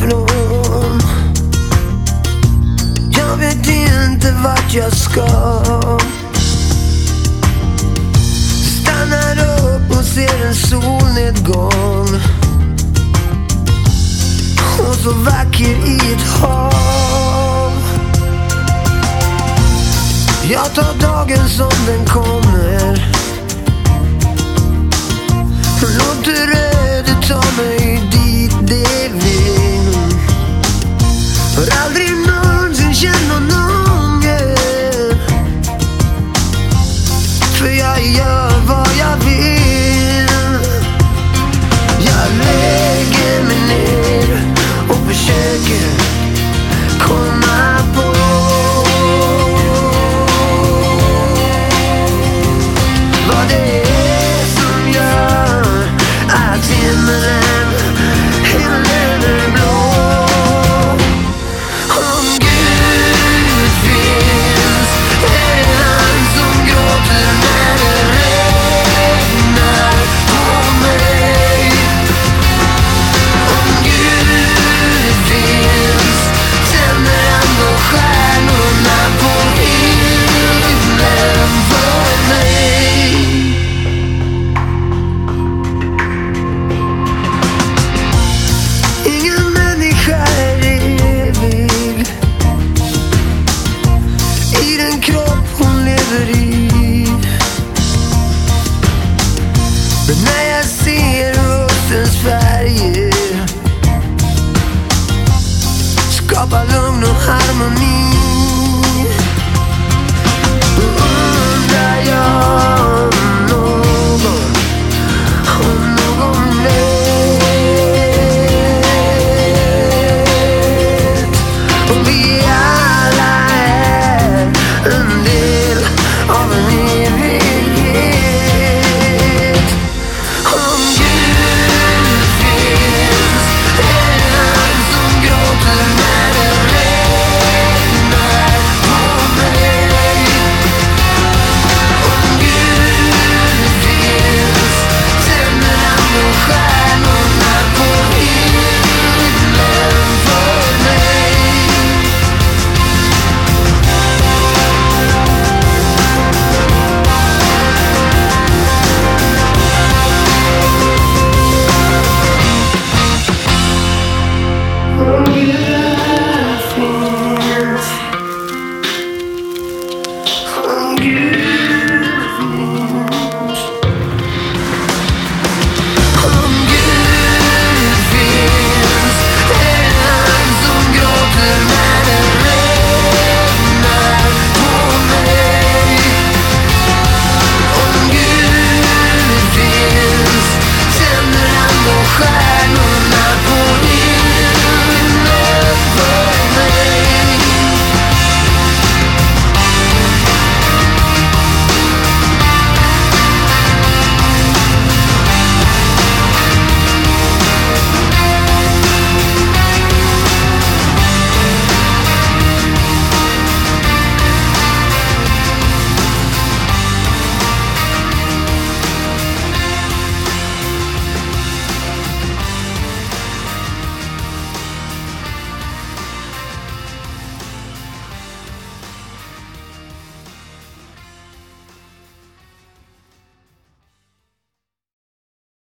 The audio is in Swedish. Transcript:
ifrån Jag vet inte vart jag ska. Stannar upp och ser en solnedgång. Och så vacker i ett hav. Jag tar dagen som vision on the gravity. But